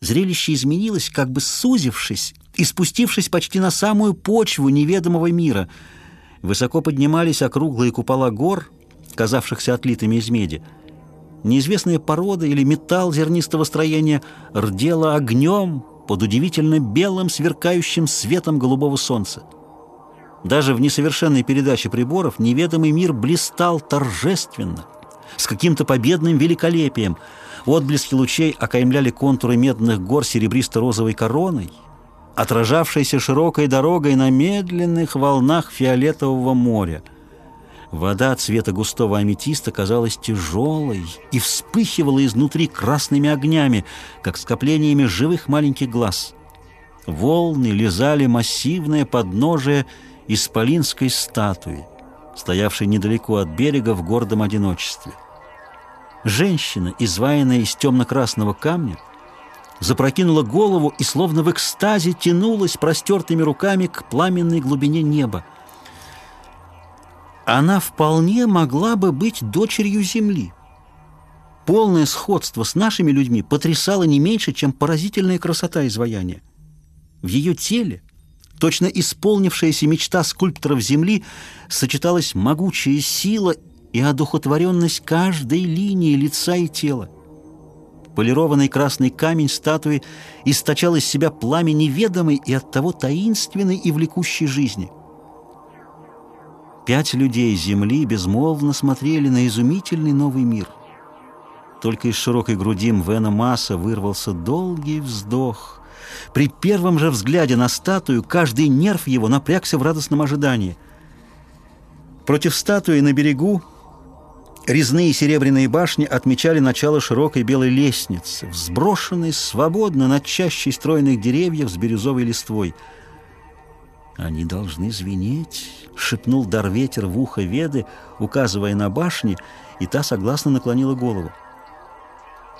Зрелище изменилось, как бы сузившись и спустившись почти на самую почву неведомого мира. Высоко поднимались округлые купола гор, казавшихся отлитыми из меди. Неизвестная порода или металл зернистого строения рдела огнем под удивительно белым сверкающим светом голубого солнца. Даже в несовершенной передаче приборов неведомый мир блистал торжественно, с каким-то победным великолепием. Отблески лучей окаймляли контуры медных гор серебристо-розовой короной, отражавшейся широкой дорогой на медленных волнах фиолетового моря. Вода цвета густого аметиста казалась тяжелой и вспыхивала изнутри красными огнями, как скоплениями живых маленьких глаз. Волны лизали массивное подножие исполинской статуи, стоявшей недалеко от берега в гордом одиночестве. Женщина, изваянная из темно-красного камня, запрокинула голову и словно в экстазе тянулась простертыми руками к пламенной глубине неба. Она вполне могла бы быть дочерью Земли. Полное сходство с нашими людьми потрясало не меньше, чем поразительная красота изваяния. В ее теле Точно исполнившаяся мечта скульпторов Земли сочеталась могучая сила и одухотворенность каждой линии лица и тела. Полированный красный камень статуи источал из себя пламя неведомой и оттого таинственной и влекущей жизни. Пять людей Земли безмолвно смотрели на изумительный новый мир. Только из широкой груди Мвена Масса вырвался долгий вздох — при первом же взгляде на статую каждый нерв его напрягся в радостном ожидании. Против статуи на берегу резные серебряные башни отмечали начало широкой белой лестницы, взброшенной свободно над чащей стройных деревьев с бирюзовой листвой. «Они должны звенеть», — шепнул Дарветер в ухо Веды, указывая на башни, и та согласно наклонила голову.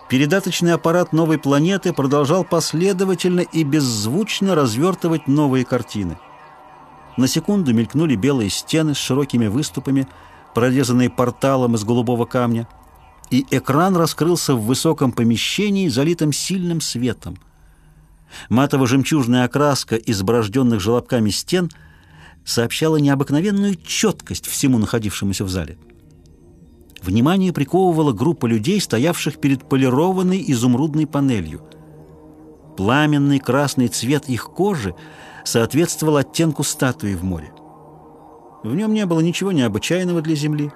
Передаточный аппарат новой планеты продолжал последовательно и беззвучно развертывать новые картины. На секунду мелькнули белые стены с широкими выступами, прорезанные порталом из голубого камня, и экран раскрылся в высоком помещении, залитом сильным светом. Матово-жемчужная окраска изброжденных желобками стен сообщала необыкновенную четкость всему находившемуся в зале. Внимание приковывала группа людей, стоявших перед полированной изумрудной панелью. Пламенный красный цвет их кожи соответствовал оттенку статуи в море. В нем не было ничего необычайного для Земли.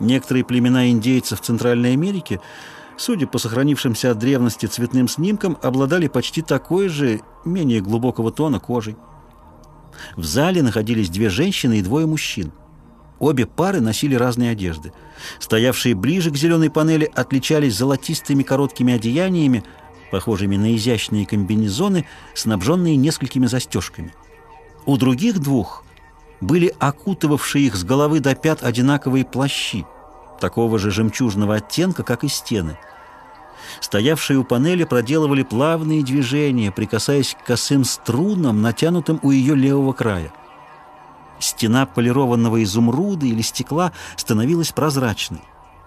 Некоторые племена индейцев Центральной Америки, судя по сохранившимся от древности цветным снимкам, обладали почти такой же, менее глубокого тона кожей. В зале находились две женщины и двое мужчин. Обе пары носили разные одежды. Стоявшие ближе к зеленой панели отличались золотистыми короткими одеяниями, похожими на изящные комбинезоны, снабженные несколькими застежками. У других двух были окутывавшие их с головы до пят одинаковые плащи, такого же жемчужного оттенка, как и стены. Стоявшие у панели проделывали плавные движения, прикасаясь к косым струнам, натянутым у ее левого края. Стена полированного изумруда или стекла становилась прозрачной.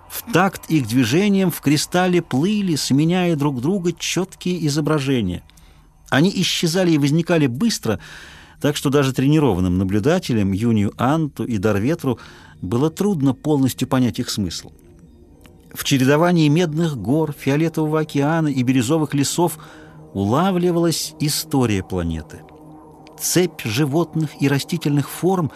В такт их движением в кристалле плыли, сменяя друг друга четкие изображения. Они исчезали и возникали быстро, так что даже тренированным наблюдателям, Юнию Анту и Дарветру, было трудно полностью понять их смысл. В чередовании медных гор, фиолетового океана и бирюзовых лесов улавливалась история планеты – цепь животных и растительных форм,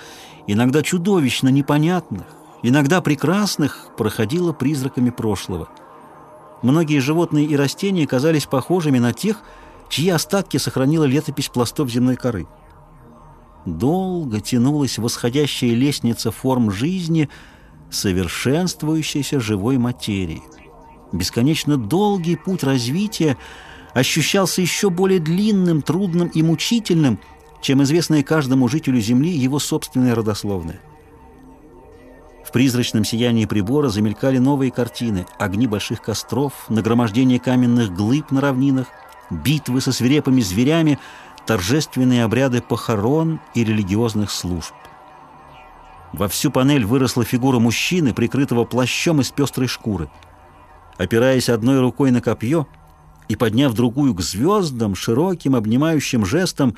иногда чудовищно непонятных, иногда прекрасных, проходила призраками прошлого. Многие животные и растения казались похожими на тех, чьи остатки сохранила летопись пластов земной коры. Долго тянулась восходящая лестница форм жизни, совершенствующейся живой материи. Бесконечно долгий путь развития ощущался еще более длинным, трудным и мучительным – чем известное каждому жителю Земли его собственное родословное. В призрачном сиянии прибора замелькали новые картины, огни больших костров, нагромождение каменных глыб на равнинах, битвы со свирепыми зверями, торжественные обряды похорон и религиозных служб. Во всю панель выросла фигура мужчины, прикрытого плащом из пестрой шкуры. Опираясь одной рукой на копье, и, подняв другую к звездам, широким обнимающим жестом,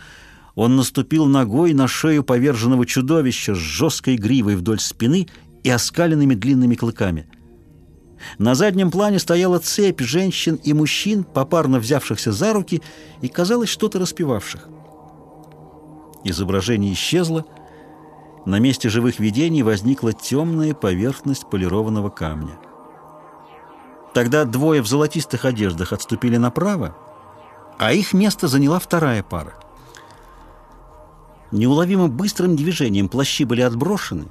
он наступил ногой на шею поверженного чудовища с жесткой гривой вдоль спины и оскаленными длинными клыками. На заднем плане стояла цепь женщин и мужчин, попарно взявшихся за руки и, казалось, что-то распевавших. Изображение исчезло, на месте живых видений возникла темная поверхность полированного камня. Тогда двое в золотистых одеждах отступили направо, а их место заняла вторая пара. Неуловимо быстрым движением плащи были отброшены,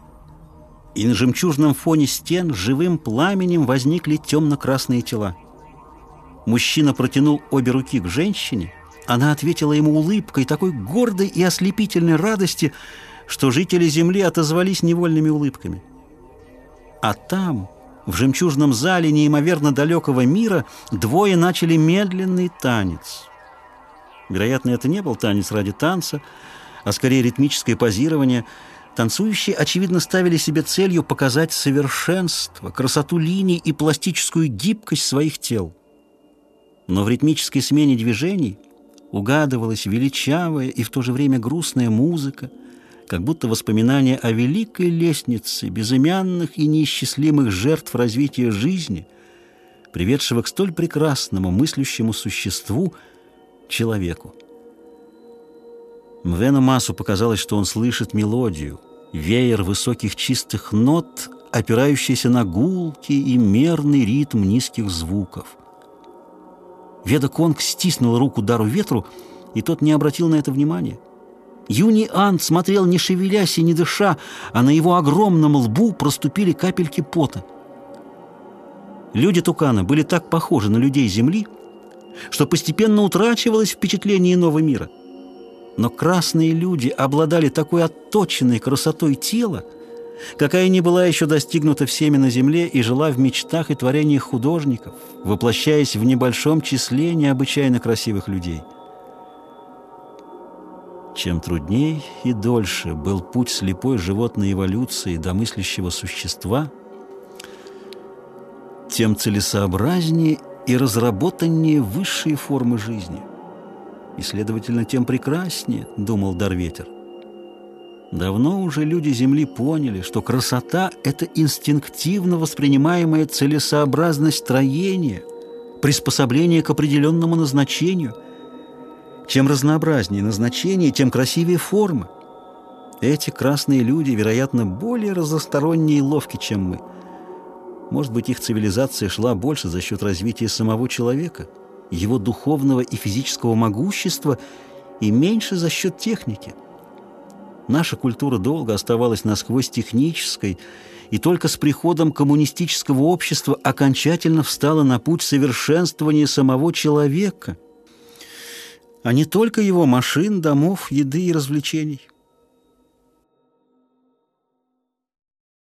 и на жемчужном фоне стен живым пламенем возникли темно-красные тела. Мужчина протянул обе руки к женщине, она ответила ему улыбкой, такой гордой и ослепительной радости, что жители земли отозвались невольными улыбками. А там, в жемчужном зале неимоверно далекого мира двое начали медленный танец. Вероятно, это не был танец ради танца, а скорее ритмическое позирование. Танцующие, очевидно, ставили себе целью показать совершенство, красоту линий и пластическую гибкость своих тел. Но в ритмической смене движений угадывалась величавая и в то же время грустная музыка, как будто воспоминание о великой лестнице безымянных и неисчислимых жертв развития жизни, приведшего к столь прекрасному мыслящему существу человеку. Мвену Масу показалось, что он слышит мелодию, веер высоких чистых нот, опирающийся на гулкий и мерный ритм низких звуков. Веда Конг стиснул руку Дару Ветру, и тот не обратил на это внимания. Юни Ант смотрел, не шевелясь и не дыша, а на его огромном лбу проступили капельки пота. Люди Тукана были так похожи на людей Земли, что постепенно утрачивалось впечатление иного мира. Но красные люди обладали такой отточенной красотой тела, какая не была еще достигнута всеми на земле и жила в мечтах и творениях художников, воплощаясь в небольшом числе необычайно красивых людей – чем трудней и дольше был путь слепой животной эволюции до мыслящего существа, тем целесообразнее и разработаннее высшие формы жизни. И, следовательно, тем прекраснее, думал Дарветер. Давно уже люди Земли поняли, что красота – это инстинктивно воспринимаемая целесообразность строения, приспособление к определенному назначению – чем разнообразнее назначение, тем красивее форма. Эти красные люди, вероятно, более разносторонние и ловки, чем мы. Может быть, их цивилизация шла больше за счет развития самого человека, его духовного и физического могущества, и меньше за счет техники. Наша культура долго оставалась насквозь технической, и только с приходом коммунистического общества окончательно встала на путь совершенствования самого человека – а не только его машин, домов, еды и развлечений.